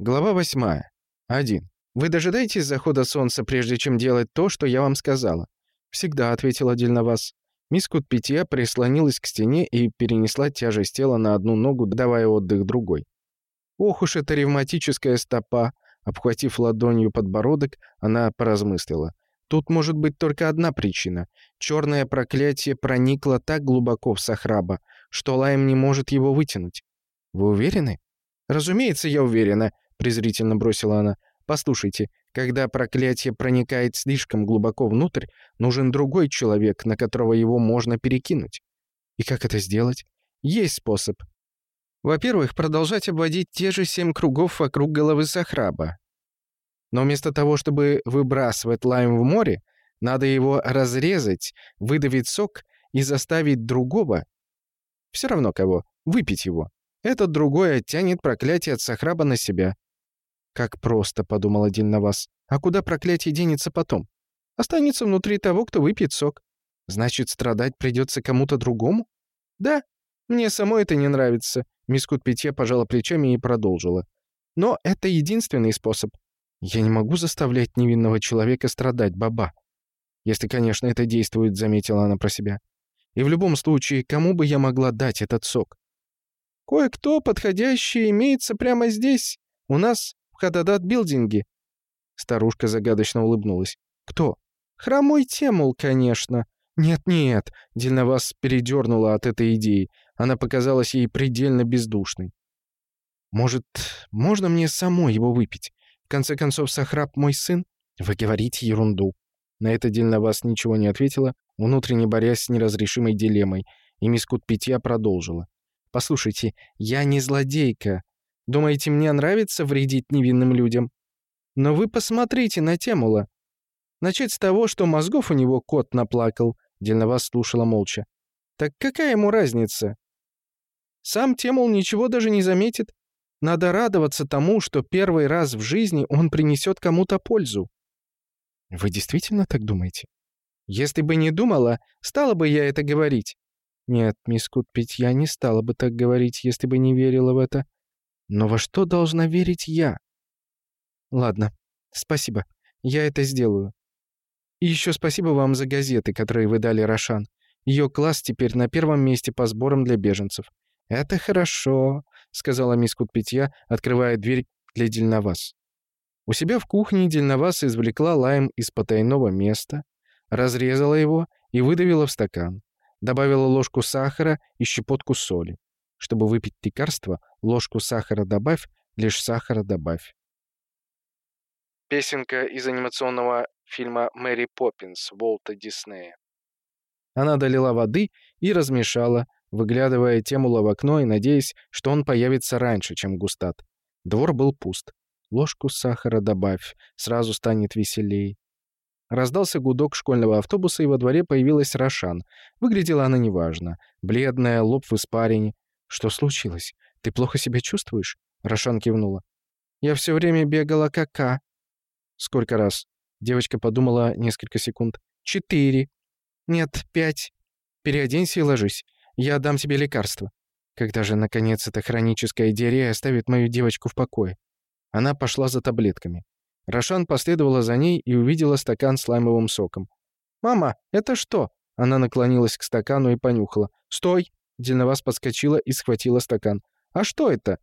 Глава 8. 1. Вы дожидаетесь захода солнца, прежде чем делать то, что я вам сказала? Всегда, ответила Дельновас. Мисс Кутпитья прислонилась к стене и перенесла тяжесть тела на одну ногу, давая отдых другой. Ох уж эта ревматическая стопа! Обхватив ладонью подбородок, она поразмыслила. Тут может быть только одна причина. Черное проклятие проникло так глубоко в Сахраба, что Лайм не может его вытянуть. Вы уверены? Разумеется, я уверена, презрительно бросила она. Послушайте, когда проклятие проникает слишком глубоко внутрь, нужен другой человек, на которого его можно перекинуть. И как это сделать? Есть способ. Во-первых, продолжать обводить те же семь кругов вокруг головы Сахраба. Но вместо того, чтобы выбрасывать лайм в море, надо его разрезать, выдавить сок и заставить другого, все равно кого, выпить его. Этот другой оттянет проклятие от Сахраба на себя. «Как просто», — подумал один на вас. «А куда проклятие денется потом? Останется внутри того, кто выпьет сок. Значит, страдать придется кому-то другому? Да, мне самой это не нравится». Мисс Кутпитье пожала плечами и продолжила. «Но это единственный способ. Я не могу заставлять невинного человека страдать, баба. Если, конечно, это действует, заметила она про себя. И в любом случае, кому бы я могла дать этот сок? Кое-кто подходящий имеется прямо здесь, у нас в Хададат-билдинге». Старушка загадочно улыбнулась. «Кто?» «Хромой Темул, конечно». «Нет-нет», — Дельновас передернула от этой идеи. Она показалась ей предельно бездушной. «Может, можно мне самой его выпить? В конце концов, Сахраб мой сын?» «Вы говорите ерунду». На это Дельновас ничего не ответила, внутренне борясь с неразрешимой дилеммой, и мисс Кутпитья продолжила. «Послушайте, я не злодейка. Думаете, мне нравится вредить невинным людям? Но вы посмотрите на Темула. Начать с того, что мозгов у него кот наплакал, Дельновас слушала молча. Так какая ему разница? Сам Темул ничего даже не заметит. Надо радоваться тому, что первый раз в жизни он принесет кому-то пользу. Вы действительно так думаете? Если бы не думала, стала бы я это говорить. Нет, мисс Кутпить, я не стала бы так говорить, если бы не верила в это. Но во что должна верить я? Ладно, спасибо. Я это сделаю. И еще спасибо вам за газеты, которые вы дали Рошан. Ее класс теперь на первом месте по сборам для беженцев. Это хорошо, сказала мисс Кутпитья, открывая дверь для Дельновас. У себя в кухне Дельновас извлекла лайм из потайного места, разрезала его и выдавила в стакан. Добавила ложку сахара и щепотку соли. Чтобы выпить лекарство, ложку сахара добавь, лишь сахара добавь. Песенка из анимационного фильма «Мэри Поппинс» Волта Диснея. Она долила воды и размешала, выглядывая Темула в окно и надеясь, что он появится раньше, чем Густат. Двор был пуст. Ложку сахара добавь, сразу станет веселей. Раздался гудок школьного автобуса, и во дворе появилась Рошан. Выглядела она неважно. Бледная, лоб в испарине. «Что случилось? Ты плохо себя чувствуешь?» Рошан кивнула. «Я все время бегала кака». «Сколько раз?» Девочка подумала несколько секунд. «Четыре». «Нет, пять. Переоденься и ложись. Я дам тебе лекарство». Когда же, наконец, эта хроническая диарея оставит мою девочку в покое? Она пошла за таблетками. Рошан последовала за ней и увидела стакан с лаймовым соком. «Мама, это что?» Она наклонилась к стакану и понюхала. «Стой!» Дельновас подскочила и схватила стакан. «А что это?»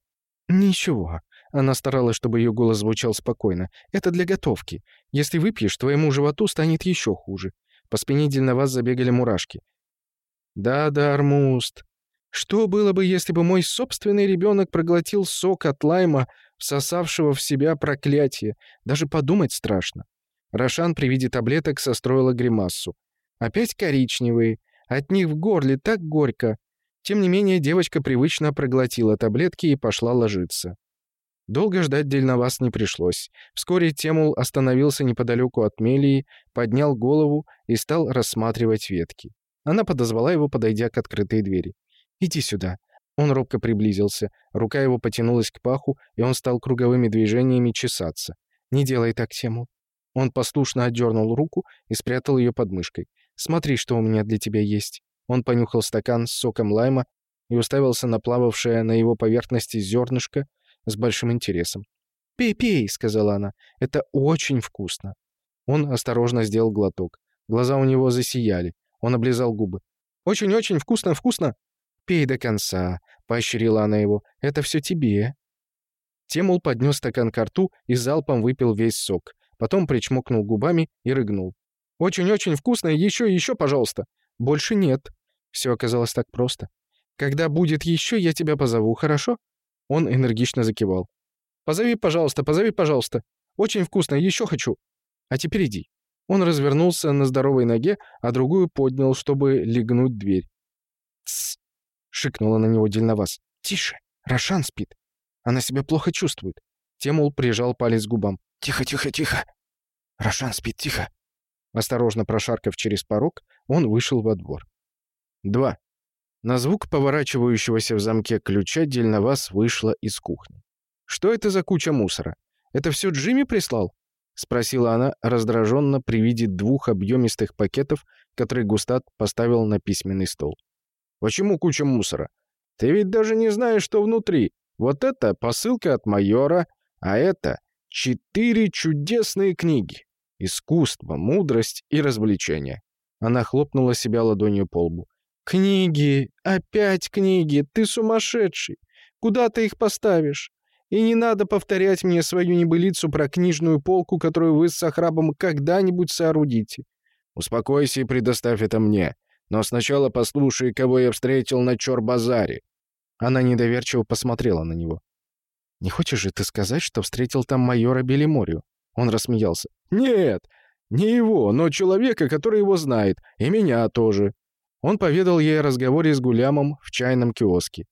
«Ничего». Она старалась, чтобы ее голос звучал спокойно. «Это для готовки. Если выпьешь, твоему животу станет еще хуже». По спине Дельновас забегали мурашки. «Да-да, Армуст. Что было бы, если бы мой собственный ребенок проглотил сок от лайма, всосавшего в себя проклятие? Даже подумать страшно». Рошан при виде таблеток состроила гримассу. «Опять коричневые. От них в горле так горько. Тем не менее, девочка привычно проглотила таблетки и пошла ложиться. Долго ждать Дельновас не пришлось. Вскоре Темул остановился неподалеку от Мелии, поднял голову и стал рассматривать ветки. Она подозвала его, подойдя к открытой двери. «Иди сюда». Он робко приблизился, рука его потянулась к паху, и он стал круговыми движениями чесаться. «Не делай так, Темул». Он послушно отдернул руку и спрятал ее под мышкой. «Смотри, что у меня для тебя есть». Он понюхал стакан с соком лайма и уставился на плававшее на его поверхности зернышко с большим интересом. «Пей, пей», — сказала она. «Это очень вкусно». Он осторожно сделал глоток. Глаза у него засияли. Он облизал губы. «Очень-очень вкусно, вкусно!» «Пей до конца», — поощрила она его. «Это все тебе». Темул поднес стакан к рту и залпом выпил весь сок. Потом причмокнул губами и рыгнул. «Очень-очень вкусно, еще еще, пожалуйста». «Больше нет». Все оказалось так просто. «Когда будет еще, я тебя позову, хорошо?» Он энергично закивал. «Позови, пожалуйста, позови, пожалуйста. Очень вкусно, еще хочу. А теперь иди». Он развернулся на здоровой ноге, а другую поднял, чтобы легнуть дверь. «Тссс!» — шикнула на него Дельновас. «Тише! Рошан спит. Она себя плохо чувствует». Темул прижал палец к губам. «Тихо, тихо, тихо! Рошан спит, тихо!» Осторожно прошаркав через порог, он вышел во двор. 2. На звук поворачивающегося в замке ключа Дельновас вышла из кухни. «Что это за куча мусора? Это все Джимми прислал?» — спросила она раздраженно при виде двух объемистых пакетов, которые Густат поставил на письменный стол. «Почему куча мусора? Ты ведь даже не знаешь, что внутри. Вот это посылка от майора, а это четыре чудесные книги. Искусство, мудрость и развлечения». Она хлопнула себя ладонью по лбу. «Книги! Опять книги! Ты сумасшедший! Куда ты их поставишь? И не надо повторять мне свою небылицу про книжную полку, которую вы с Сахрабом когда-нибудь соорудите. Успокойся и предоставь это мне. Но сначала послушай, кого я встретил на Чор-базаре». Она недоверчиво посмотрела на него. «Не хочешь же ты сказать, что встретил там майора Белиморию?» Он рассмеялся. «Нет, не его, но человека, который его знает, и меня тоже». Он поведал ей о разговоре с Гулямом в чайном киоске.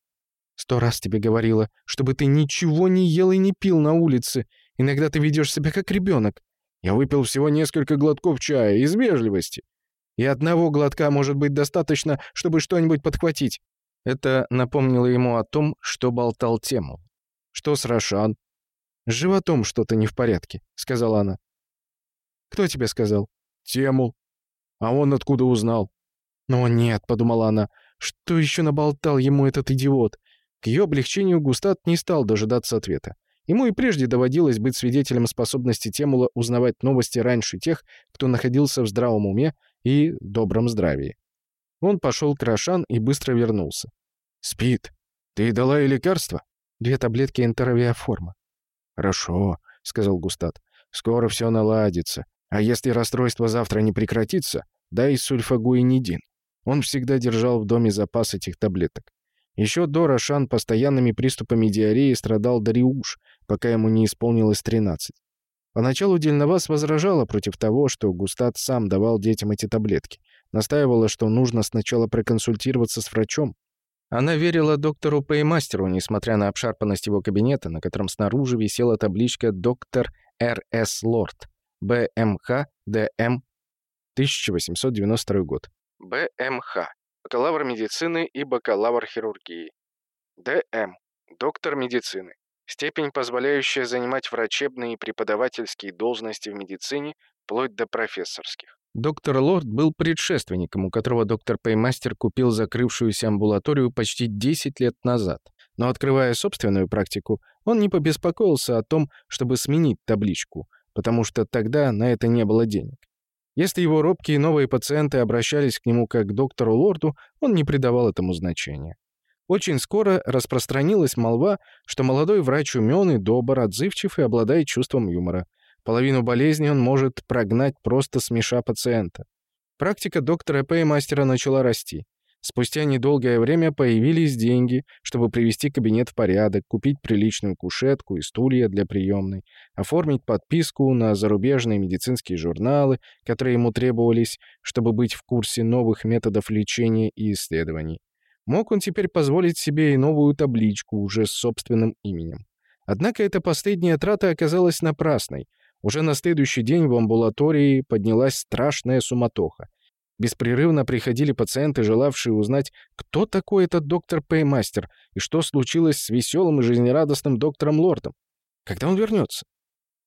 Сто раз тебе говорила, чтобы ты ничего не ел и не пил на улице. Иногда ты ведешь себя как ребенок. Я выпил всего несколько глотков чая из вежливости. И одного глотка может быть достаточно, чтобы что-нибудь подхватить. Это напомнило ему о том, что болтал тему. Что с Рошан? С животом что-то не в порядке, сказала она. Кто тебе сказал? Тему. А он откуда узнал? «Но нет», — подумала она, — «что еще наболтал ему этот идиот? К ее облегчению Густат не стал дожидаться ответа. Ему и прежде доводилось быть свидетелем способности Темула узнавать новости раньше тех, кто находился в здравом уме и добром здравии. Он пошел к Рошан и быстро вернулся. «Спит. Ты дала ей лекарство?» «Две таблетки энтеровиаформа». «Хорошо», — сказал Густат. «Скоро все наладится. А если расстройство завтра не прекратится, дай сульфагуинидин». Он всегда держал в доме запас этих таблеток. Еще до Рошан постоянными приступами диареи страдал Дариуш, пока ему не исполнилось 13. Поначалу Дельновас возражала против того, что Густат сам давал детям эти таблетки. Настаивала, что нужно сначала проконсультироваться с врачом. Она верила доктору Пеймастеру, несмотря на обшарпанность его кабинета, на котором снаружи висела табличка «Доктор Р.С. Лорд», БМХ, ДМ, 1892 год. БМХ бакалавр медицины и бакалавр хирургии. ДМ. Доктор медицины. Степень, позволяющая занимать врачебные и преподавательские должности в медицине, вплоть до профессорских. Доктор Лорд был предшественником, у которого доктор Пеймастер купил закрывшуюся амбулаторию почти 10 лет назад. Но открывая собственную практику, он не побеспокоился о том, чтобы сменить табличку, потому что тогда на это не было денег. Если его робкие новые пациенты обращались к нему как к доктору Лорду, он не придавал этому значения. Очень скоро распространилась молва, что молодой врач умен и добр, отзывчив и обладает чувством юмора. Половину болезни он может прогнать, просто смеша пациента. Практика доктора Пеймастера начала расти. Спустя недолгое время появились деньги, чтобы привести кабинет в порядок, купить приличную кушетку и стулья для приемной, оформить подписку на зарубежные медицинские журналы, которые ему требовались, чтобы быть в курсе новых методов лечения и исследований. Мог он теперь позволить себе и новую табличку уже с собственным именем. Однако эта последняя трата оказалась напрасной. Уже на следующий день в амбулатории поднялась страшная суматоха. Беспрерывно приходили пациенты, желавшие узнать, кто такой этот доктор Пеймастер и что случилось с веселым и жизнерадостным доктором Лордом. Когда он вернется?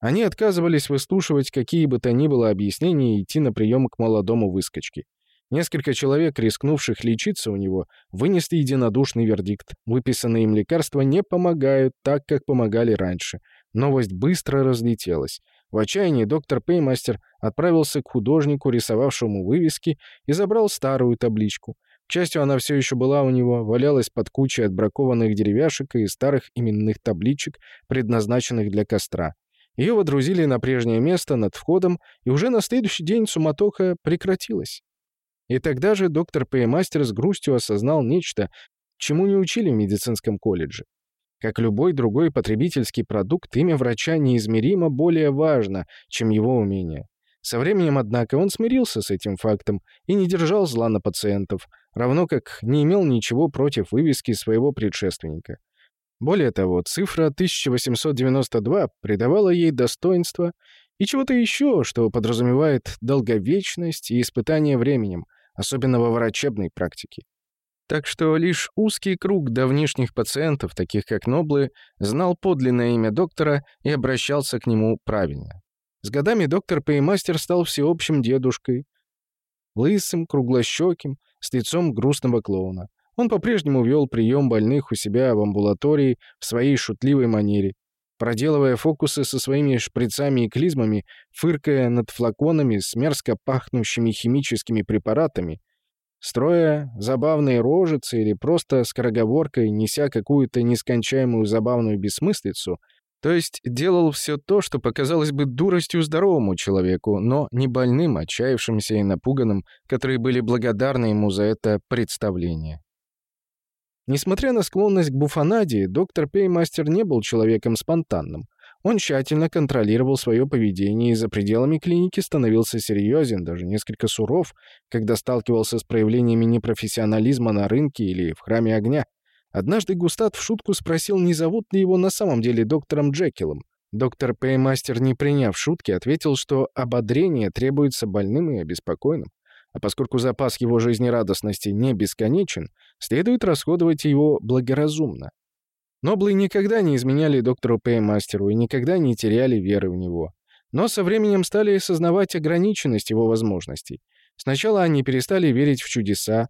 Они отказывались выслушивать какие бы то ни было объяснения и идти на прием к молодому выскочке. Несколько человек, рискнувших лечиться у него, вынесли единодушный вердикт. Выписанные им лекарства не помогают так, как помогали раньше. Новость быстро разлетелась. В отчаянии доктор Пеймастер отправился к художнику, рисовавшему вывески, и забрал старую табличку. К счастью, она все еще была у него, валялась под кучей отбракованных деревяшек и старых именных табличек, предназначенных для костра. Ее водрузили на прежнее место над входом, и уже на следующий день суматоха прекратилась. И тогда же доктор Пеймастер с грустью осознал нечто, чему не учили в медицинском колледже. Как любой другой потребительский продукт, имя врача неизмеримо более важно, чем его умение. Со временем, однако, он смирился с этим фактом и не держал зла на пациентов, равно как не имел ничего против вывески своего предшественника. Более того, цифра 1892 придавала ей достоинство и чего-то еще, что подразумевает долговечность и испытание временем, особенно во врачебной практике. Так что лишь узкий круг давнишних пациентов, таких как Ноблы, знал подлинное имя доктора и обращался к нему правильно. С годами доктор Пеймастер стал всеобщим дедушкой, лысым, круглощеким, с лицом грустного клоуна. Он по-прежнему вел прием больных у себя в амбулатории в своей шутливой манере, проделывая фокусы со своими шприцами и клизмами, фыркая над флаконами с мерзко пахнущими химическими препаратами, Строя забавные рожицы или просто скороговоркой, неся какую-то нескончаемую забавную бессмыслицу, то есть делал все то, что показалось бы дуростью здоровому человеку, но не больным, отчаявшимся и напуганным, которые были благодарны ему за это представление. Несмотря на склонность к буфанаде, доктор Пеймастер не был человеком спонтанным. Он тщательно контролировал свое поведение и за пределами клиники становился серьезен, даже несколько суров, когда сталкивался с проявлениями непрофессионализма на рынке или в храме огня. Однажды Густат в шутку спросил, не зовут ли его на самом деле доктором Джекилом. Доктор Пеймастер, не приняв шутки, ответил, что ободрение требуется больным и обеспокоенным. А поскольку запас его жизнерадостности не бесконечен, следует расходовать его благоразумно. Ноблы никогда не изменяли доктору Пеймастеру и никогда не теряли веры в него. Но со временем стали осознавать ограниченность его возможностей. Сначала они перестали верить в чудеса,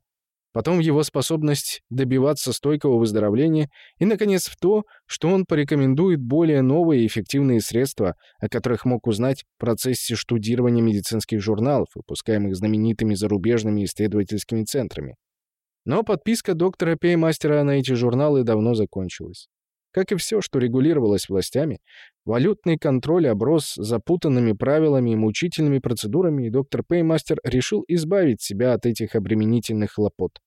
потом в его способность добиваться стойкого выздоровления и, наконец, в то, что он порекомендует более новые и эффективные средства, о которых мог узнать в процессе штудирования медицинских журналов, выпускаемых знаменитыми зарубежными исследовательскими центрами. Но подписка доктора Пеймастера на эти журналы давно закончилась. Как и все, что регулировалось властями, валютный контроль оброс запутанными правилами и мучительными процедурами, и доктор Пеймастер решил избавить себя от этих обременительных хлопот.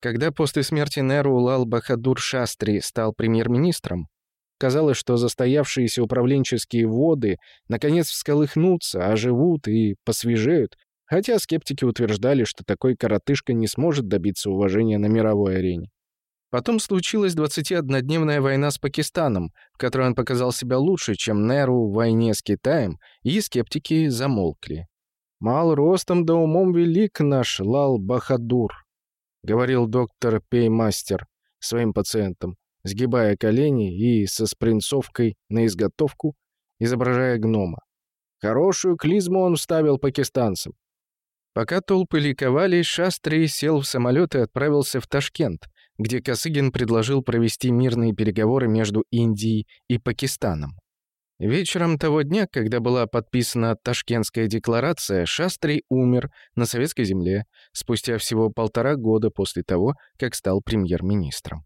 Когда после смерти Неру Лал Бахадур Шастри стал премьер-министром, казалось, что застоявшиеся управленческие воды наконец всколыхнутся, оживут и посвежеют, Хотя скептики утверждали, что такой коротышка не сможет добиться уважения на мировой арене. Потом случилась 21-дневная война с Пакистаном, в которой он показал себя лучше, чем Неру в войне с Китаем, и скептики замолкли. «Мал ростом да умом велик наш Лал Бахадур», — говорил доктор Пеймастер своим пациентам, сгибая колени и со спринцовкой на изготовку, изображая гнома. Хорошую клизму он вставил пакистанцам. Пока толпы ликовали, Шастри сел в самолет и отправился в Ташкент, где Косыгин предложил провести мирные переговоры между Индией и Пакистаном. Вечером того дня, когда была подписана Ташкентская декларация, Шастри умер на советской земле спустя всего полтора года после того, как стал премьер-министром.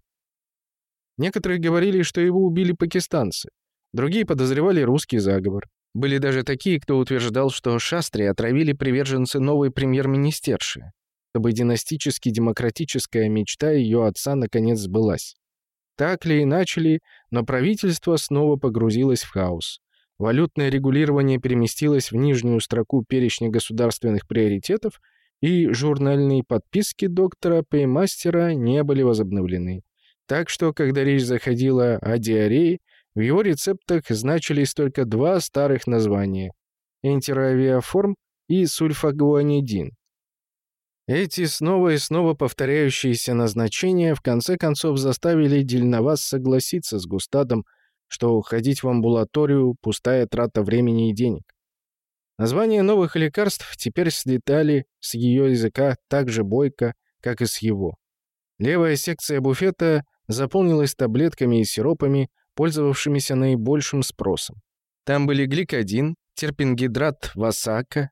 Некоторые говорили, что его убили пакистанцы, другие подозревали русский заговор. Были даже такие, кто утверждал, что Шастри отравили приверженцы новой премьер-министерши, чтобы династически-демократическая мечта ее отца наконец сбылась. Так ли иначе ли, но правительство снова погрузилось в хаос. Валютное регулирование переместилось в нижнюю строку перечня государственных приоритетов, и журнальные подписки доктора Пеймастера не были возобновлены. Так что, когда речь заходила о диарее, в его рецептах значились только два старых названия – энтероавиаформ и сульфагуанидин. Эти снова и снова повторяющиеся назначения в конце концов заставили Дельноваз согласиться с Густадом, что ходить в амбулаторию – пустая трата времени и денег. Названия новых лекарств теперь слетали с ее языка так же бойко, как и с его. Левая секция буфета заполнилась таблетками и сиропами, пользовавшимися наибольшим спросом. Там были гликодин, терпингидрат васака,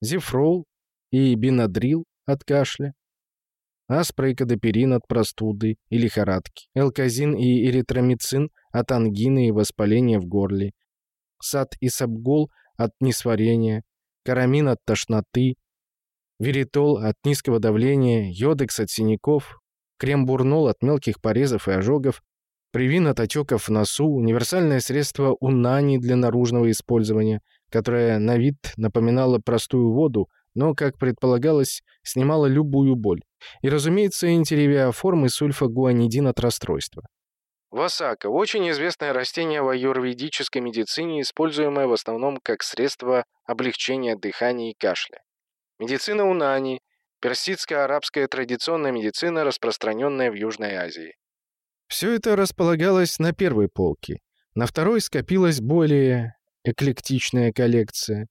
зефрол и бинадрил от кашля, аспрейкодоперин от простуды и лихорадки, элказин и эритромицин от ангины и воспаления в горле, сад и сабгол от несварения, карамин от тошноты, веритол от низкого давления, йодекс от синяков, крем-бурнол от мелких порезов и ожогов, привин от отеков в носу, универсальное средство унани для наружного использования, которое на вид напоминало простую воду, но, как предполагалось, снимало любую боль. И, разумеется, интеревиоформ и сульфагуанидин от расстройства. Васака – очень известное растение в аюрведической медицине, используемое в основном как средство облегчения дыхания и кашля. Медицина Унани – персидская арабская традиционная медицина, распространенная в Южной Азии. Все это располагалось на первой полке. На второй скопилась более эклектичная коллекция.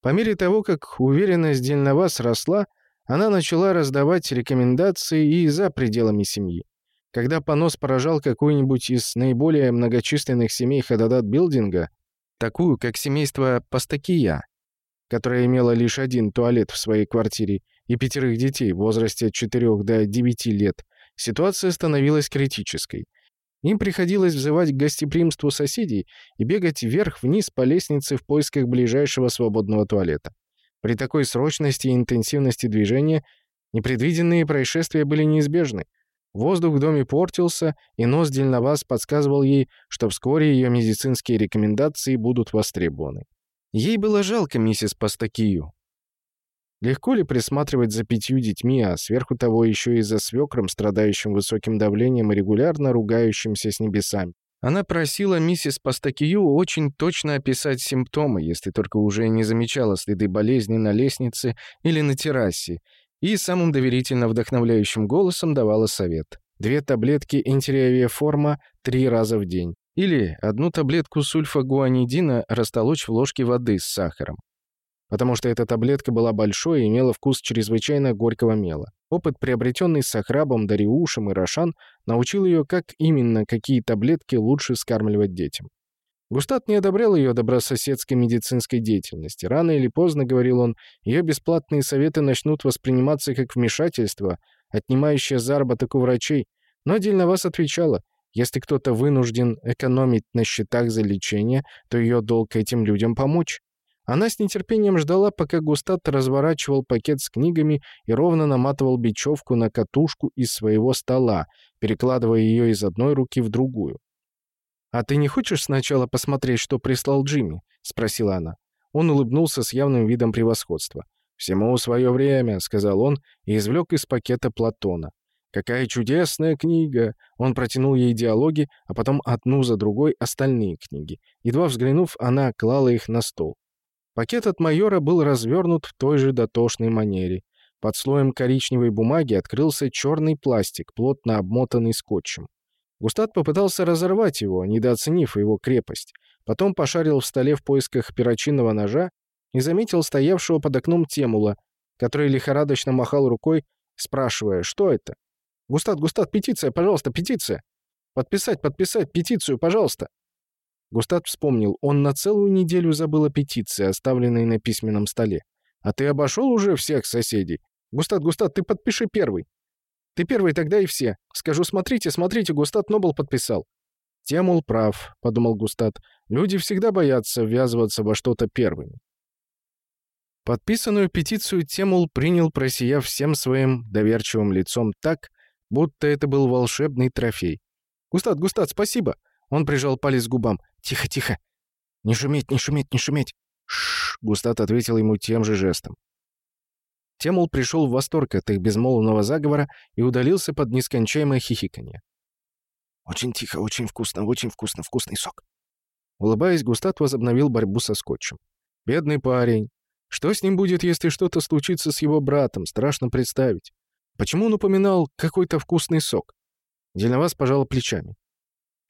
По мере того, как уверенность Дельновас росла, она начала раздавать рекомендации и за пределами семьи. Когда понос поражал какую-нибудь из наиболее многочисленных семей Хададат-билдинга, такую, как семейство Пастакия, которое имело лишь один туалет в своей квартире и пятерых детей в возрасте от 4 до 9 лет, ситуация становилась критической. Им приходилось взывать к гостеприимству соседей и бегать вверх-вниз по лестнице в поисках ближайшего свободного туалета. При такой срочности и интенсивности движения непредвиденные происшествия были неизбежны. Воздух в доме портился, и нос Дельноваз подсказывал ей, что вскоре ее медицинские рекомендации будут востребованы. Ей было жалко миссис Пастакию. Легко ли присматривать за пятью детьми, а сверху того еще и за свекром, страдающим высоким давлением и регулярно ругающимся с небесами? Она просила миссис Пастакию очень точно описать симптомы, если только уже не замечала следы болезни на лестнице или на террасе, и самым доверительно вдохновляющим голосом давала совет. Две таблетки энтериавиаформа три раза в день. Или одну таблетку сульфагуанидина растолочь в ложке воды с сахаром. Потому что эта таблетка была большой и имела вкус чрезвычайно горького мела. Опыт, приобретенный Сахрабом, Дариушем и Рошан, научил ее, как именно какие таблетки лучше скармливать детям. Густат не одобрял ее добрососедской медицинской деятельности. Рано или поздно, говорил он, ее бесплатные советы начнут восприниматься как вмешательство, отнимающее заработок у врачей. Но отдельно вас отвечала, если кто-то вынужден экономить на счетах за лечение, то ее долг этим людям помочь. Она с нетерпением ждала, пока Густат разворачивал пакет с книгами и ровно наматывал бечевку на катушку из своего стола, перекладывая ее из одной руки в другую. «А ты не хочешь сначала посмотреть, что прислал Джимми?» — спросила она. Он улыбнулся с явным видом превосходства. «Всему свое время», — сказал он и извлек из пакета Платона. «Какая чудесная книга!» Он протянул ей диалоги, а потом одну за другой остальные книги. Едва взглянув, она клала их на стол. Пакет от майора был развернут в той же дотошной манере. Под слоем коричневой бумаги открылся черный пластик, плотно обмотанный скотчем. Густат попытался разорвать его, недооценив его крепость. Потом пошарил в столе в поисках перочинного ножа и заметил стоявшего под окном Темула, который лихорадочно махал рукой, спрашивая, что это. «Густат, Густат, петиция, пожалуйста, петиция! Подписать, подписать, петицию, пожалуйста!» Густат вспомнил, он на целую неделю забыл о петиции, оставленной на письменном столе. «А ты обошел уже всех соседей? Густат, Густат, ты подпиши первый!» Ты первый, тогда и все. Скажу, смотрите, смотрите, Густат Нобл подписал». «Темул прав», — подумал Густат. «Люди всегда боятся ввязываться во что-то первыми». Подписанную петицию Темул принял, просияв всем своим доверчивым лицом так, будто это был волшебный трофей. «Густат, Густат, спасибо!» Он прижал палец к губам. «Тихо, тихо! Не шуметь, не шуметь, не шуметь!» «Шш!» — Густат ответил ему тем же жестом. Темул пришел в восторг от их безмолвного заговора и удалился под нескончаемое хихиканье. «Очень тихо, очень вкусно, очень вкусно, вкусный сок». Улыбаясь, Густат возобновил борьбу со скотчем. «Бедный парень. Что с ним будет, если что-то случится с его братом? Страшно представить. Почему он упоминал какой-то вкусный сок?» Дельновас пожал плечами.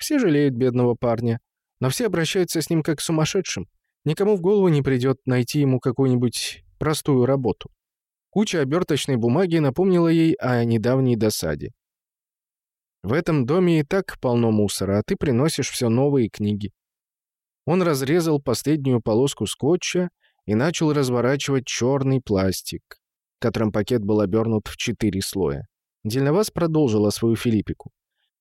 «Все жалеют бедного парня, но все обращаются с ним как с сумасшедшим. Никому в голову не придет найти ему какую-нибудь простую работу. Куча оберточной бумаги напомнила ей о недавней досаде. В этом доме и так полно мусора, а ты приносишь все новые книги». Он разрезал последнюю полоску скотча и начал разворачивать черный пластик, которым пакет был обернут в четыре слоя. Дельноваз продолжила свою филиппику.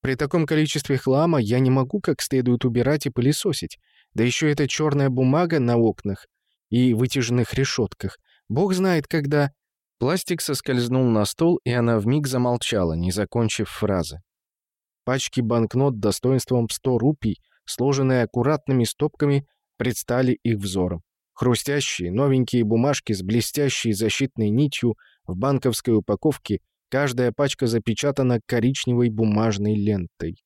«При таком количестве хлама я не могу как следует убирать и пылесосить. Да еще эта черная бумага на окнах и вытяженных решетках. Бог знает, когда...» Пластик соскользнул на стол, и она вмиг замолчала, не закончив фразы. Пачки банкнот достоинством 100 рупий, сложенные аккуратными стопками, предстали их взором. Хрустящие, новенькие бумажки с блестящей защитной нитью в банковской упаковке, каждая пачка запечатана коричневой бумажной лентой.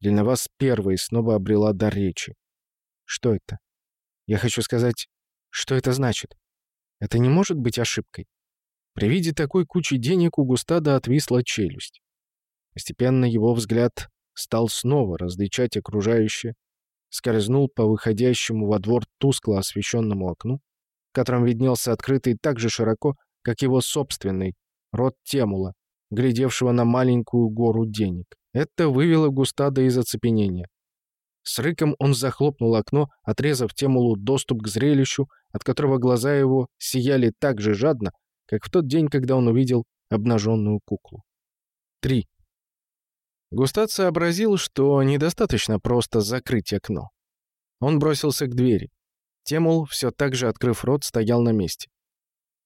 Леновас первой снова обрела дар речи. Что это? Я хочу сказать, что это значит? Это не может быть ошибкой. При виде такой кучи денег у Густада отвисла челюсть. Постепенно его взгляд стал снова различать окружающее, скользнул по выходящему во двор тускло освещенному окну, в котором виднелся открытый так же широко, как его собственный, рот Темула, глядевшего на маленькую гору денег. Это вывело Густада из оцепенения. С рыком он захлопнул окно, отрезав Темулу доступ к зрелищу, от которого глаза его сияли так же жадно, как в тот день, когда он увидел обнаженную куклу. 3. Густат сообразил, что недостаточно просто закрыть окно. Он бросился к двери. Темул, все так же открыв рот, стоял на месте.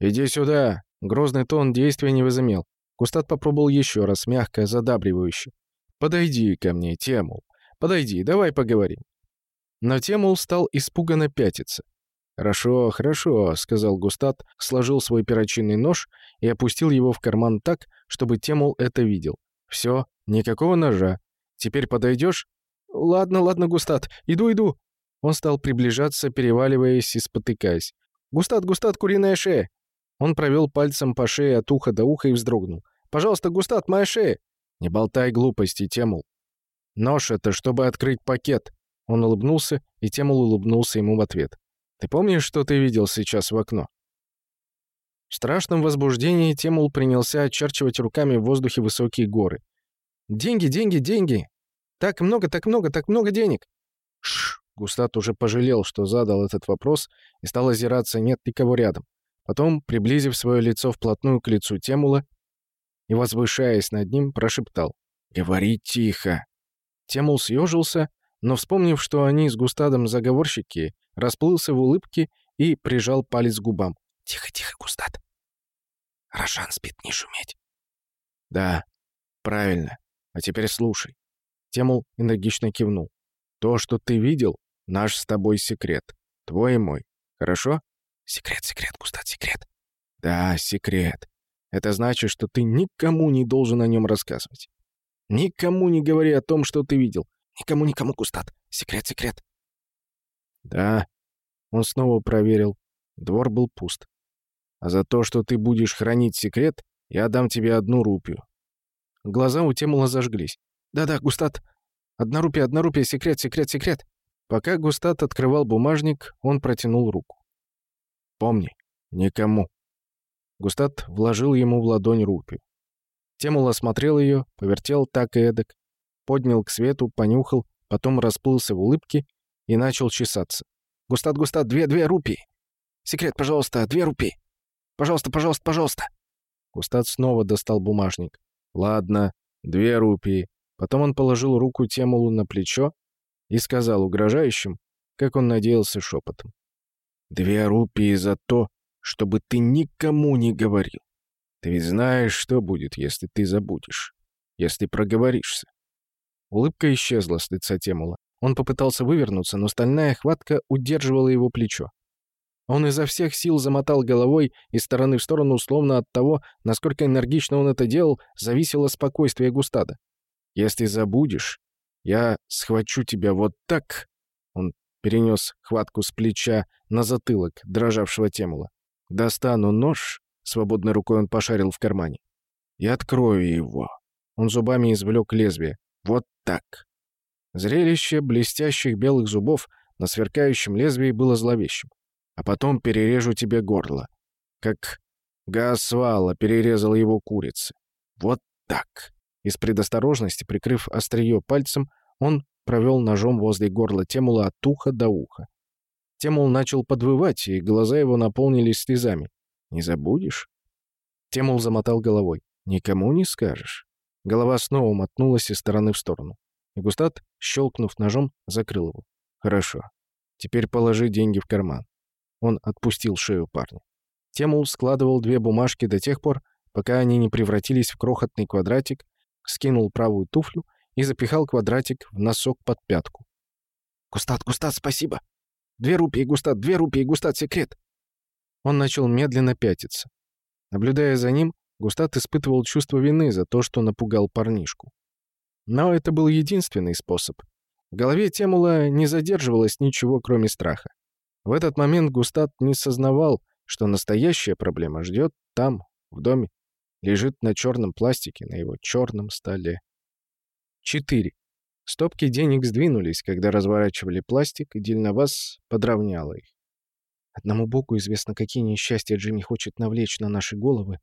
«Иди сюда!» Грозный тон действия не возымел. Густат попробовал еще раз, мягко, задабривающе. «Подойди ко мне, Темул. Подойди, давай поговорим». Но Темул стал испуганно пятиться. «Хорошо, хорошо», — сказал Густат, сложил свой перочинный нож и опустил его в карман так, чтобы Темул это видел. «Все, никакого ножа. Теперь подойдешь?» «Ладно, ладно, Густат, иду, иду». Он стал приближаться, переваливаясь и спотыкаясь. «Густат, Густат, куриная шея!» Он провел пальцем по шее от уха до уха и вздрогнул. «Пожалуйста, Густат, моя шея!» «Не болтай глупости, Темул. Нож — это чтобы открыть пакет». Он улыбнулся, и Темул улыбнулся ему в ответ. «Ты помнишь, что ты видел сейчас в окно?» В страшном возбуждении Темул принялся очерчивать руками в воздухе высокие горы. «Деньги, деньги, деньги! Так много, так много, так много денег!» Шш! Густат уже пожалел, что задал этот вопрос, и стал озираться, нет никого рядом. Потом, приблизив свое лицо вплотную к лицу Темула и возвышаясь над ним, прошептал «Говори тихо!» Темул съежился, но, вспомнив, что они с Густадом заговорщики, расплылся в улыбке и прижал палец к губам. Тихо, тихо, Густат. Рошан спит, не шуметь. Да, правильно. А теперь слушай. Темул энергично кивнул. То, что ты видел, наш с тобой секрет. Твой и мой. Хорошо? Секрет, секрет, Густат, секрет. Да, секрет. Это значит, что ты никому не должен о нем рассказывать. Никому не говори о том, что ты видел. Никому, никому, Густат. Секрет, секрет. Да. Он снова проверил. Двор был пуст. А за то, что ты будешь хранить секрет, я дам тебе одну рупию». Глаза у Темула зажглись. «Да-да, Густат. Одна рупия, одна рупия, секрет, секрет, секрет». Пока Густат открывал бумажник, он протянул руку. «Помни, никому». Густат вложил ему в ладонь рупию. Темул осмотрел ее, повертел так и эдак, поднял к свету, понюхал, потом расплылся в улыбке и начал чесаться. «Густат, Густат, две-две рупии!» «Секрет, пожалуйста, две рупии!» Пожалуйста, пожалуйста, пожалуйста!» Густат снова достал бумажник. «Ладно, две рупии». Потом он положил руку Темулу на плечо и сказал угрожающим, как он надеялся шепотом. «Две рупии за то, чтобы ты никому не говорил. Ты ведь знаешь, что будет, если ты забудешь, если проговоришься». Улыбка исчезла с лица Темула. Он попытался вывернуться, но стальная хватка удерживала его плечо. Он изо всех сил замотал головой из стороны в сторону, словно от того, насколько энергично он это делал, зависело спокойствие Густада. «Если забудешь, я схвачу тебя вот так...» Он перенес хватку с плеча на затылок дрожавшего Темула. «Достану нож...» Свободной рукой он пошарил в кармане. «И открою его». Он зубами извлек лезвие. «Вот так». Зрелище блестящих белых зубов на сверкающем лезвии было зловещим а потом перережу тебе горло. Как Гасвала перерезал его курицы. Вот так. Из предосторожности, прикрыв острие пальцем, он провел ножом возле горла Темула от уха до уха. Темул начал подвывать, и глаза его наполнились слезами. «Не забудешь?» Темул замотал головой. «Никому не скажешь». Голова снова мотнулась из стороны в сторону. И Густат, щелкнув ножом, закрыл его. «Хорошо. Теперь положи деньги в карман». Он отпустил шею парня. Темул складывал две бумажки до тех пор, пока они не превратились в крохотный квадратик, скинул правую туфлю и запихал квадратик в носок под пятку. «Густат, Густат, спасибо! Две рупии, Густат, две рупии, Густат, секрет!» Он начал медленно пятиться. Наблюдая за ним, Густат испытывал чувство вины за то, что напугал парнишку. Но это был единственный способ. В голове Темула не задерживалось ничего, кроме страха. В этот момент Густат не сознавал, что настоящая проблема ждет там, в доме, лежит на черном пластике на его черном столе. 4. Стопки денег сдвинулись, когда разворачивали пластик, и Дельноваз подровняла их. Одному богу известно, какие несчастья Джимми хочет навлечь на наши головы,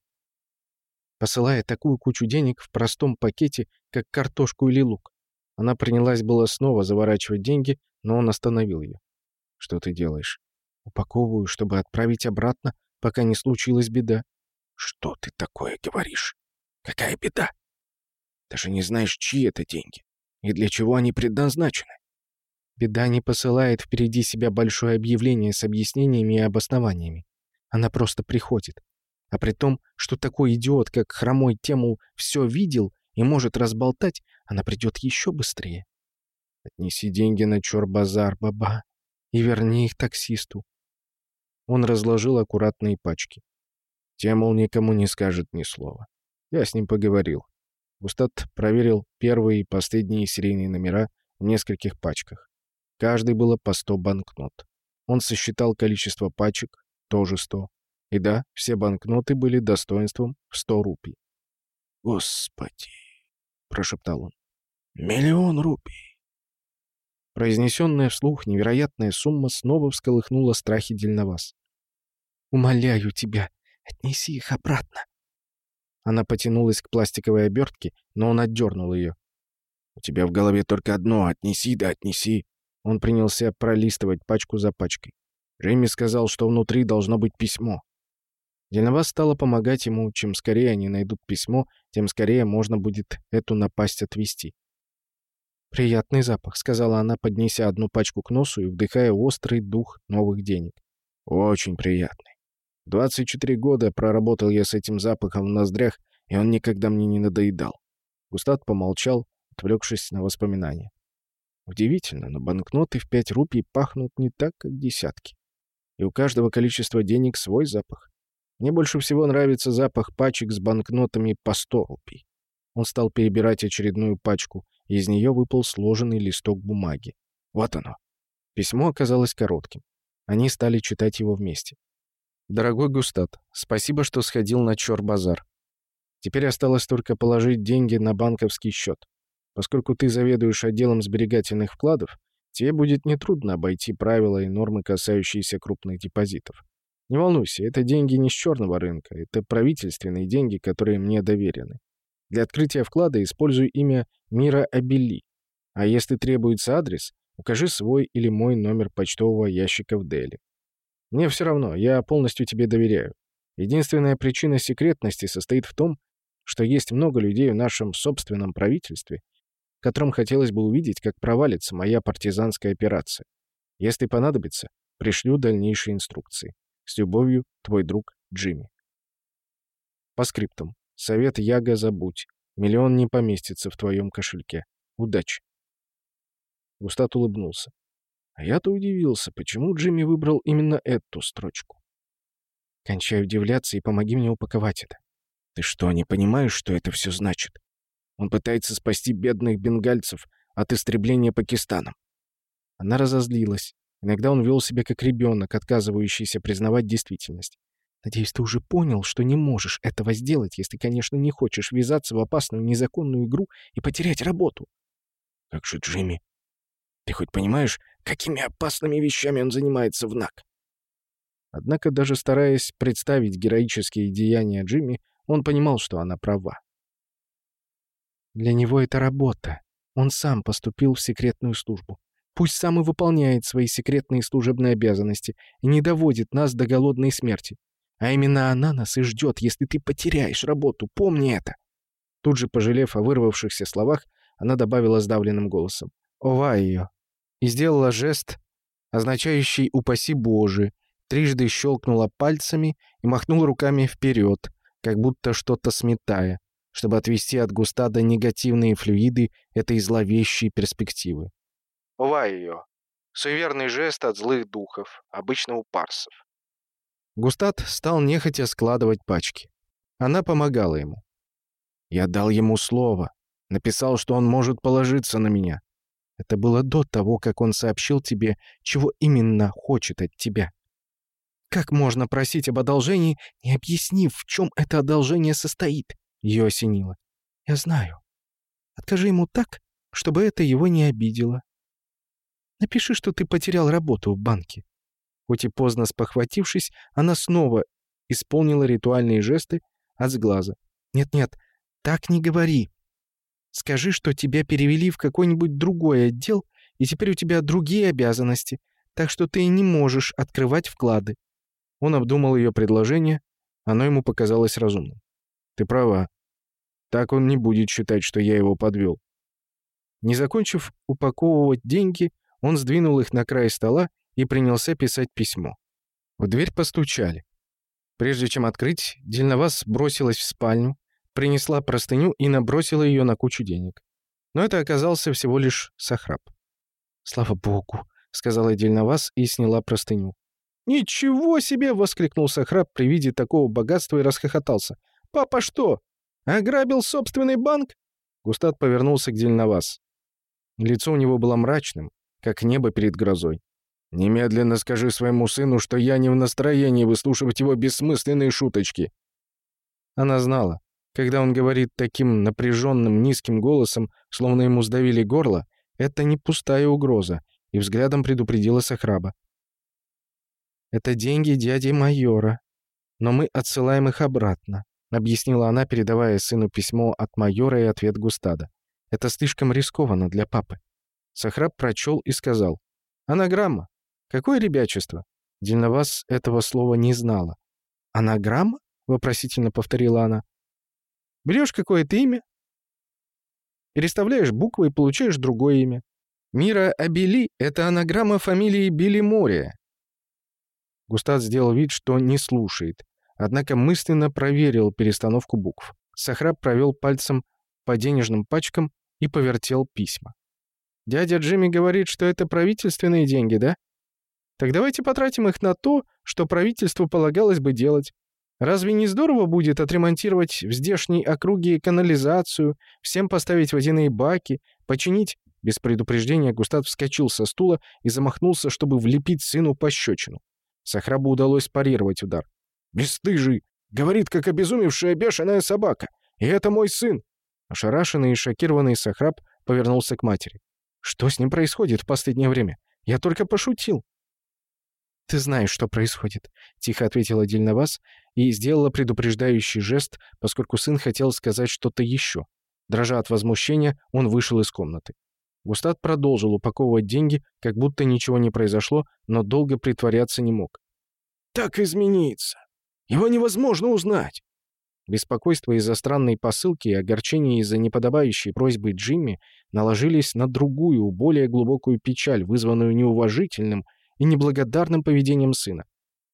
посылая такую кучу денег в простом пакете, как картошку или лук. Она принялась было снова заворачивать деньги, но он остановил ее. «Что ты делаешь?» «Упаковываю, чтобы отправить обратно, пока не случилась беда». «Что ты такое говоришь? Какая беда? Даже не знаешь, чьи это деньги и для чего они предназначены». Беда не посылает впереди себя большое объявление с объяснениями и обоснованиями. Она просто приходит. А при том, что такой идиот, как хромой Темул, все видел и может разболтать, она придет еще быстрее. Отнеси деньги на чор-базар, баба, и верни их таксисту. Он разложил аккуратные пачки. Темул никому не скажет ни слова. Я с ним поговорил. Густат проверил первые и последние серийные номера в нескольких пачках. Каждый было по сто банкнот. Он сосчитал количество пачек, тоже сто. И да, все банкноты были достоинством в сто рупий. «Господи!» — прошептал он. «Миллион рупий!» Произнесенная вслух невероятная сумма снова всколыхнула страхи Дельновас. «Умоляю тебя, отнеси их обратно!» Она потянулась к пластиковой обертке, но он отдернул ее. «У тебя в голове только одно — отнеси да отнеси!» Он принялся пролистывать пачку за пачкой. Джейми сказал, что внутри должно быть письмо. Дельновас стала помогать ему. Чем скорее они найдут письмо, тем скорее можно будет эту напасть отвести. «Приятный запах», — сказала она, поднеся одну пачку к носу и вдыхая острый дух новых денег. «Очень приятный. 24 года проработал я с этим запахом в ноздрях, и он никогда мне не надоедал». Густат помолчал, отвлекшись на воспоминания. Удивительно, но банкноты в 5 рупий пахнут не так, как десятки. И у каждого количества денег свой запах. Мне больше всего нравится запах пачек с банкнотами по 100 рупий. Он стал перебирать очередную пачку, и из нее выпал сложенный листок бумаги. Вот оно. Письмо оказалось коротким. Они стали читать его вместе. «Дорогой Густат, спасибо, что сходил на Чор-базар. Теперь осталось только положить деньги на банковский счет. Поскольку ты заведуешь отделом сберегательных вкладов, тебе будет нетрудно обойти правила и нормы, касающиеся крупных депозитов. Не волнуйся, это деньги не с черного рынка, это правительственные деньги, которые мне доверены. Для открытия вклада используй имя Мира Абели. А если требуется адрес, укажи свой или мой номер почтового ящика в Дели. Мне все равно, я полностью тебе доверяю. Единственная причина секретности состоит в том, что есть много людей в нашем собственном правительстве, которым хотелось бы увидеть, как провалится моя партизанская операция. Если понадобится, пришлю дальнейшие инструкции. С любовью, твой друг Джимми. По скриптам. Совет Яга забудь. Миллион не поместится в твоем кошельке. Удачи. Густат улыбнулся. А я-то удивился, почему Джимми выбрал именно эту строчку. Кончай удивляться и помоги мне упаковать это. Ты что, не понимаешь, что это все значит? Он пытается спасти бедных бенгальцев от истребления Пакистаном. Она разозлилась. Иногда он вел себя как ребенок, отказывающийся признавать действительность. Надеюсь, ты уже понял, что не можешь этого сделать, если, конечно, не хочешь ввязаться в опасную незаконную игру и потерять работу. Как же Джимми? Ты хоть понимаешь, какими опасными вещами он занимается в НАК? Однако, даже стараясь представить героические деяния Джимми, он понимал, что она права. Для него это работа. Он сам поступил в секретную службу. Пусть сам и выполняет свои секретные служебные обязанности и не доводит нас до голодной смерти. А именно она нас и ждет, если ты потеряешь работу. Помни это!» Тут же, пожалев о вырвавшихся словах, она добавила сдавленным голосом. «Ова ее!» И сделала жест, означающий «упаси Боже», трижды щелкнула пальцами и махнула руками вперед, как будто что-то сметая, чтобы отвести от Густада негативные флюиды этой зловещей перспективы. «Ова ее!» Суеверный жест от злых духов, обычно у парсов. Густат стал нехотя складывать пачки. Она помогала ему. «Я дал ему слово. Написал, что он может положиться на меня. Это было до того, как он сообщил тебе, чего именно хочет от тебя. Как можно просить об одолжении, не объяснив, в чем это одолжение состоит?» Ее осенило. «Я знаю. Откажи ему так, чтобы это его не обидело. Напиши, что ты потерял работу в банке. Хоть и поздно спохватившись, она снова исполнила ритуальные жесты от сглаза. «Нет-нет, так не говори. Скажи, что тебя перевели в какой-нибудь другой отдел, и теперь у тебя другие обязанности, так что ты не можешь открывать вклады». Он обдумал ее предложение, оно ему показалось разумным. «Ты права. Так он не будет считать, что я его подвел». Не закончив упаковывать деньги, он сдвинул их на край стола и принялся писать письмо. В дверь постучали. Прежде чем открыть, Дельновас бросилась в спальню, принесла простыню и набросила ее на кучу денег. Но это оказался всего лишь сахраб. «Слава богу!» — сказала Дельновас и сняла простыню. «Ничего себе!» — воскликнул Сахраб при виде такого богатства и расхохотался. «Папа что, ограбил собственный банк?» Густат повернулся к Дельновас. Лицо у него было мрачным, как небо перед грозой. Немедленно скажи своему сыну, что я не в настроении выслушивать его бессмысленные шуточки». Она знала. Когда он говорит таким напряженным низким голосом, словно ему сдавили горло, это не пустая угроза, и взглядом предупредила Сахраба. «Это деньги дяди майора, но мы отсылаем их обратно», объяснила она, передавая сыну письмо от майора и ответ Густада. «Это слишком рискованно для папы». Сахраб прочел и сказал. «Анаграмма. Какое ребячество?» Дельновас этого слова не знала. «Анаграмма?» — вопросительно повторила она. «Берешь какое-то имя, переставляешь буквы и получаешь другое имя. Мира Абели — это анаграмма фамилии Белимория». Густат сделал вид, что не слушает, однако мысленно проверил перестановку букв. Сахраб провел пальцем по денежным пачкам и повертел письма. «Дядя Джимми говорит, что это правительственные деньги, да?» Так давайте потратим их на то, что правительству полагалось бы делать. Разве не здорово будет отремонтировать в здешней округе канализацию, всем поставить водяные баки, починить...» Без предупреждения Густав вскочил со стула и замахнулся, чтобы влепить сыну пощечину. Сахрабу удалось парировать удар. «Бесстыжий! Говорит, как обезумевшая бешеная собака! И это мой сын!» Ошарашенный и шокированный Сахраб повернулся к матери. «Что с ним происходит в последнее время? Я только пошутил!» «Ты знаешь, что происходит», — тихо ответила Дельновас и сделала предупреждающий жест, поскольку сын хотел сказать что-то еще. Дрожа от возмущения, он вышел из комнаты. Густат продолжил упаковывать деньги, как будто ничего не произошло, но долго притворяться не мог. «Так изменится! Его невозможно узнать!» Беспокойство из-за странной посылки и огорчение из-за неподобающей просьбы Джимми наложились на другую, более глубокую печаль, вызванную неуважительным, и неблагодарным поведением сына.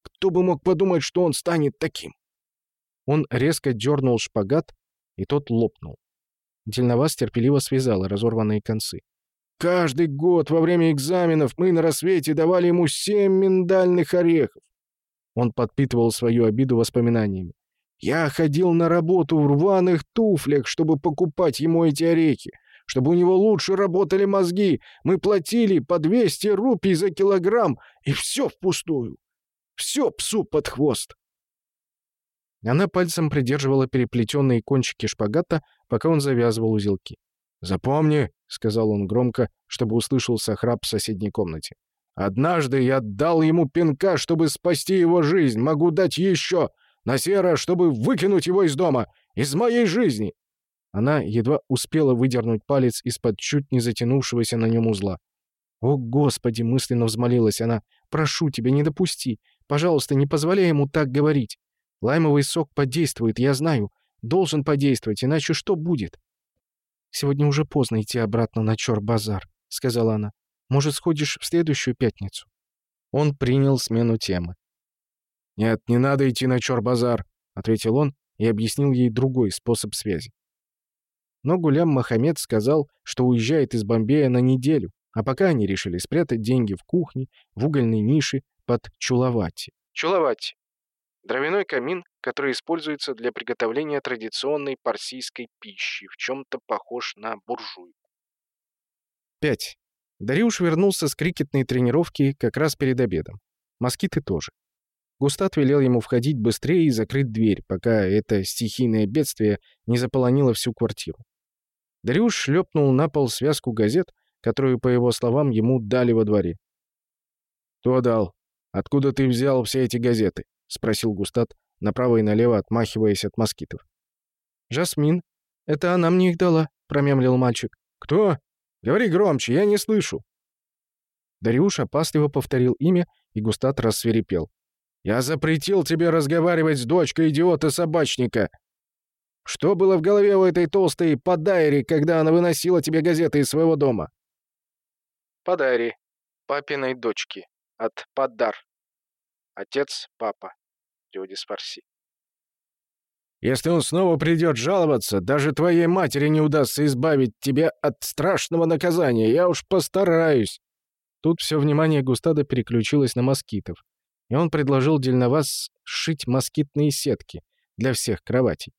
Кто бы мог подумать, что он станет таким? Он резко дернул шпагат, и тот лопнул. Дельновас терпеливо связала разорванные концы. «Каждый год во время экзаменов мы на рассвете давали ему семь миндальных орехов». Он подпитывал свою обиду воспоминаниями. «Я ходил на работу в рваных туфлях, чтобы покупать ему эти орехи чтобы у него лучше работали мозги. Мы платили по 200 рупий за килограмм, и все впустую. Все псу под хвост. Она пальцем придерживала переплетенные кончики шпагата, пока он завязывал узелки. «Запомни», — сказал он громко, чтобы услышался храп в соседней комнате. «Однажды я дал ему пинка, чтобы спасти его жизнь. Могу дать еще. На сера, чтобы выкинуть его из дома. Из моей жизни. Она едва успела выдернуть палец из-под чуть не затянувшегося на нем узла. «О, Господи!» — мысленно взмолилась она. «Прошу тебя, не допусти. Пожалуйста, не позволяй ему так говорить. Лаймовый сок подействует, я знаю. Должен подействовать, иначе что будет?» «Сегодня уже поздно идти обратно на Чор-базар», — сказала она. «Может, сходишь в следующую пятницу?» Он принял смену темы. «Нет, не надо идти на Чор-базар», — ответил он и объяснил ей другой способ связи. Но Гулям Махамед сказал, что уезжает из Бомбея на неделю, а пока они решили спрятать деньги в кухне, в угольной нише под чулавати. Чулавати – дровяной камин, который используется для приготовления традиционной парсийской пищи, в чем-то похож на буржуйку. 5. Дариуш вернулся с крикетной тренировки как раз перед обедом. Москиты тоже. Густат велел ему входить быстрее и закрыть дверь, пока это стихийное бедствие не заполонило всю квартиру. Дариуш шлепнул на пол связку газет, которую, по его словам, ему дали во дворе. «Кто дал? Откуда ты взял все эти газеты?» — спросил Густат, направо и налево отмахиваясь от москитов. «Жасмин. Это она мне их дала», — промямлил мальчик. «Кто? Говори громче, я не слышу». Дариуш опасливо повторил имя, и Густат рассверепел. «Я запретил тебе разговаривать с дочкой идиота-собачника!» Что было в голове у этой толстой подайри, когда она выносила тебе газеты из своего дома?» «Подайри. Папиной дочки. От Падар. Отец, папа. Переводе с фарси. «Если он снова придет жаловаться, даже твоей матери не удастся избавить тебя от страшного наказания. Я уж постараюсь». Тут все внимание Густада переключилось на москитов, и он предложил Дельноваз сшить москитные сетки для всех кроватей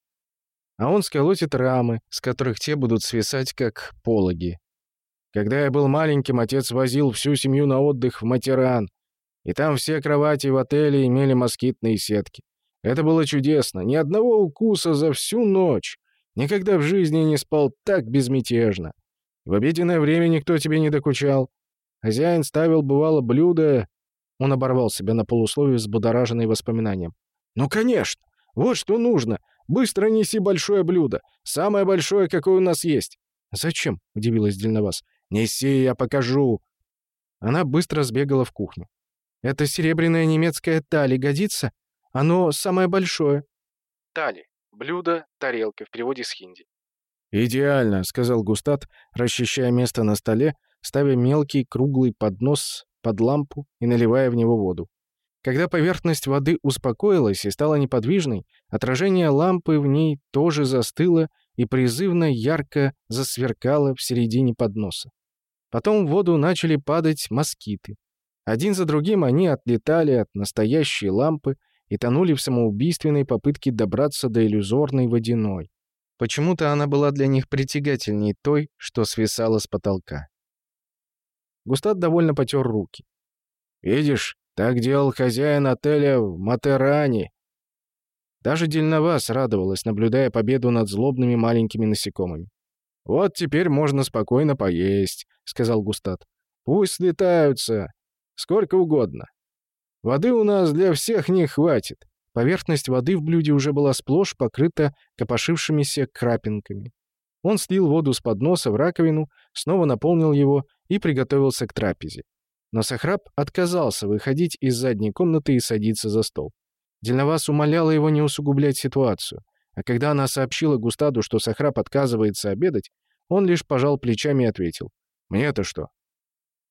а он сколотит рамы, с которых те будут свисать как пологи. Когда я был маленьким, отец возил всю семью на отдых в Матеран, и там все кровати в отеле имели москитные сетки. Это было чудесно, ни одного укуса за всю ночь. Никогда в жизни не спал так безмятежно. В обеденное время никто тебе не докучал. Хозяин ставил, бывало, блюдо... Он оборвал себя на полусловие, взбудораженный воспоминанием. «Ну, конечно! Вот что нужно! Быстро неси большое блюдо. Самое большое, какое у нас есть». «Зачем?» — удивилась Дельновас. «Неси, я покажу». Она быстро сбегала в кухню. «Это серебряная немецкая тали годится? Оно самое большое». Тали. Блюдо, тарелка в переводе с хинди. «Идеально», — сказал Густат, расчищая место на столе, ставя мелкий круглый поднос под лампу и наливая в него воду. Когда поверхность воды успокоилась и стала неподвижной, отражение лампы в ней тоже застыло и призывно ярко засверкало в середине подноса. Потом в воду начали падать москиты. Один за другим они отлетали от настоящей лампы и тонули в самоубийственной попытке добраться до иллюзорной водяной. Почему-то она была для них притягательней той, что свисала с потолка. Густат довольно потер руки. «Видишь, так делал хозяин отеля в Матеране. Даже Дельновас радовалась, наблюдая победу над злобными маленькими насекомыми. «Вот теперь можно спокойно поесть», — сказал Густат. «Пусть слетаются. Сколько угодно. Воды у нас для всех не хватит». Поверхность воды в блюде уже была сплошь покрыта копошившимися крапинками. Он слил воду с подноса в раковину, снова наполнил его и приготовился к трапезе. Но Сахраб отказался выходить из задней комнаты и садиться за стол. Дельновас умоляла его не усугублять ситуацию, а когда она сообщила Густаду, что Сахраб отказывается обедать, он лишь пожал плечами и ответил. «Мне-то что?»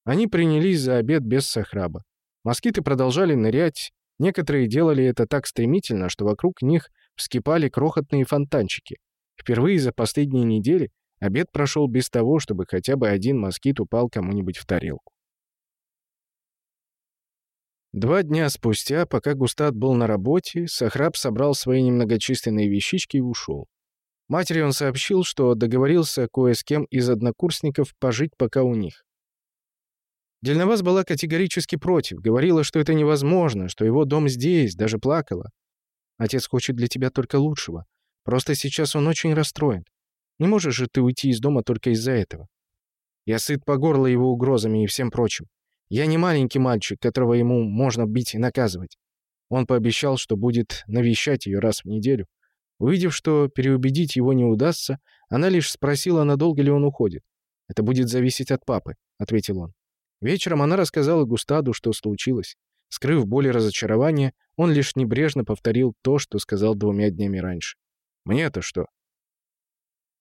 Они принялись за обед без Сахраба. Москиты продолжали нырять, некоторые делали это так стремительно, что вокруг них вскипали крохотные фонтанчики. Впервые за последние недели обед прошел без того, чтобы хотя бы один москит упал кому-нибудь в тарелку. Два дня спустя, пока Густат был на работе, Сахраб собрал свои немногочисленные вещички и ушел. Матери он сообщил, что договорился кое с кем из однокурсников пожить пока у них. Дельноваз была категорически против, говорила, что это невозможно, что его дом здесь, даже плакала. Отец хочет для тебя только лучшего. Просто сейчас он очень расстроен. Не можешь же ты уйти из дома только из-за этого. Я сыт по горло его угрозами и всем прочим. Я не маленький мальчик, которого ему можно бить и наказывать. Он пообещал, что будет навещать ее раз в неделю. Увидев, что переубедить его не удастся, Она лишь спросила, надолго ли он уходит. «Это будет зависеть от папы», — ответил он. Вечером она рассказала Густаду, что случилось. Скрыв боль и разочарование, он лишь небрежно повторил то, что сказал двумя днями раньше. «Мне-то что?